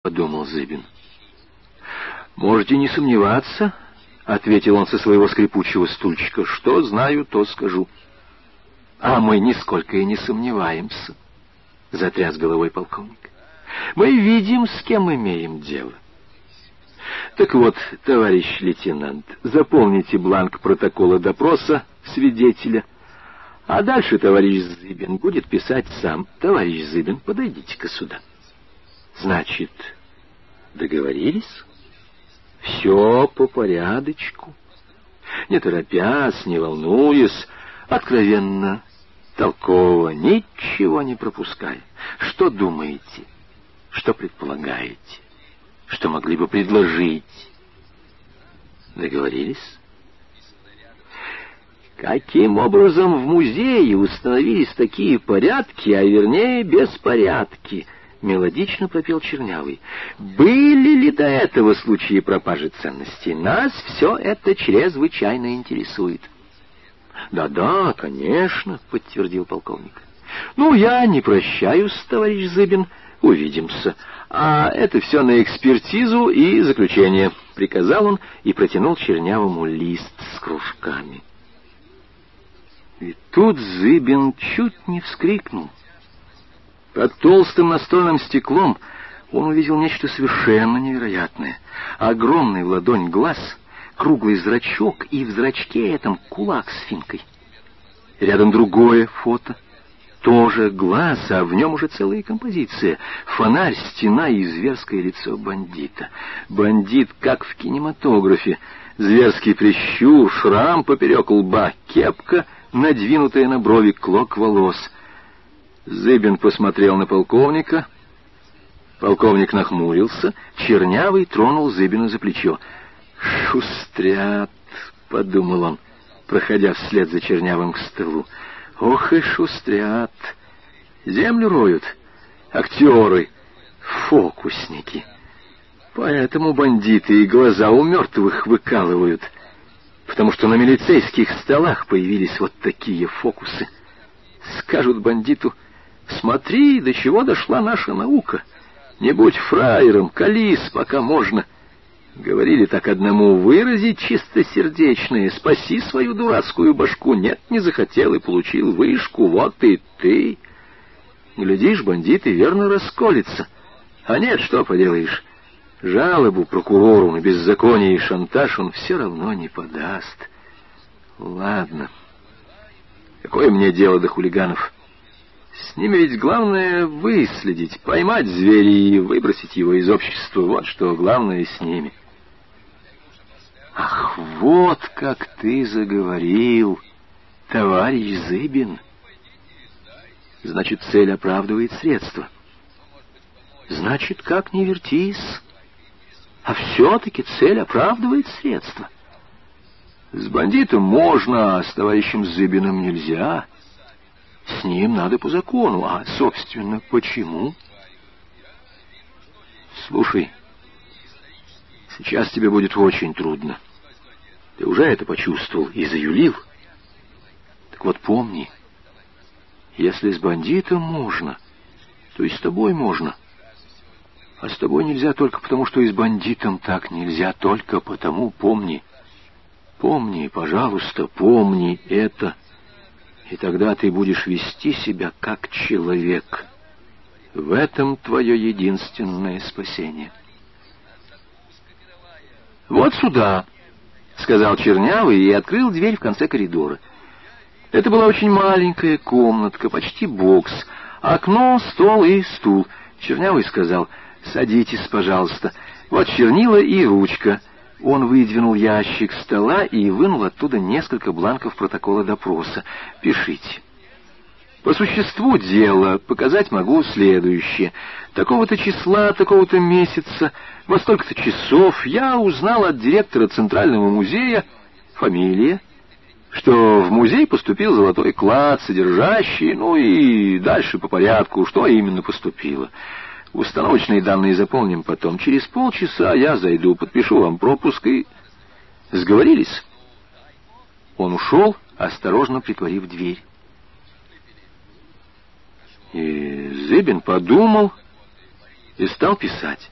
— подумал Зыбин. «Можете не сомневаться», — ответил он со своего скрипучего стульчика. «Что знаю, то скажу». «А мы нисколько и не сомневаемся», — затряс головой полковник. «Мы видим, с кем имеем дело». «Так вот, товарищ лейтенант, заполните бланк протокола допроса свидетеля, а дальше товарищ Зыбин будет писать сам. Товарищ Зыбин, подойдите-ка сюда». Значит, договорились? Все по порядочку. Не торопясь, не волнуясь, откровенно, толково, ничего не пропуская. Что думаете? Что предполагаете? Что могли бы предложить? Договорились? Каким образом в музее установились такие порядки, а вернее беспорядки —— мелодично пропел Чернявый. «Были ли до этого случаи пропажи ценностей? Нас все это чрезвычайно интересует». «Да-да, конечно», — подтвердил полковник. «Ну, я не прощаюсь, товарищ Зыбин, увидимся. А это все на экспертизу и заключение», — приказал он и протянул Чернявому лист с кружками. И тут Зыбин чуть не вскрикнул. Под толстым настольным стеклом он увидел нечто совершенно невероятное. Огромный в ладонь глаз, круглый зрачок и в зрачке этом кулак с финкой. Рядом другое фото. Тоже глаз, а в нем уже целая композиция. Фонарь, стена и зверское лицо бандита. Бандит, как в кинематографе. Зверский прищур, шрам поперек лба, кепка, надвинутая на брови клок волос — Зыбин посмотрел на полковника. Полковник нахмурился. Чернявый тронул Зыбина за плечо. «Шустрят», — подумал он, проходя вслед за Чернявым к столу. «Ох и шустрят! Землю роют, актеры, фокусники. Поэтому бандиты и глаза у мертвых выкалывают, потому что на милицейских столах появились вот такие фокусы. Скажут бандиту — Смотри, до чего дошла наша наука. Не будь фраером, колись, пока можно. Говорили так одному выразить чистосердечное, спаси свою дурацкую башку. Нет, не захотел и получил вышку, вот и ты. Глядишь, бандиты верно расколется. А нет, что поделаешь. Жалобу прокурору на беззаконие и шантаж он все равно не подаст. Ладно. Какое мне дело до хулиганов? — с ними ведь главное выследить, поймать зверя и выбросить его из общества. Вот что главное с ними. Ах, вот как ты заговорил, товарищ Зыбин. Значит, цель оправдывает средства. Значит, как не вертись, а все-таки цель оправдывает средства. С бандитом можно, а с товарищем Зыбиным нельзя. — с ним надо по закону. А, собственно, почему? Слушай, сейчас тебе будет очень трудно. Ты уже это почувствовал и заюлил. Так вот помни, если с бандитом можно, то и с тобой можно. А с тобой нельзя только потому, что и с бандитом так нельзя, только потому помни. Помни, пожалуйста, помни это и тогда ты будешь вести себя как человек. В этом твое единственное спасение. «Вот сюда», — сказал Чернявый и открыл дверь в конце коридора. Это была очень маленькая комнатка, почти бокс. Окно, стол и стул. Чернявый сказал, «Садитесь, пожалуйста. Вот чернила и ручка. Он выдвинул ящик стола и вынул оттуда несколько бланков протокола допроса. «Пишите». По существу дела показать могу следующее. Такого-то числа, такого-то месяца, во столько-то часов я узнал от директора Центрального музея фамилия, что в музей поступил золотой клад, содержащий, ну и дальше по порядку, что именно поступило. Установочные данные заполним потом. Через полчаса я зайду, подпишу вам пропуск и... Сговорились?» Он ушел, осторожно притворив дверь. И Зыбин подумал и стал писать.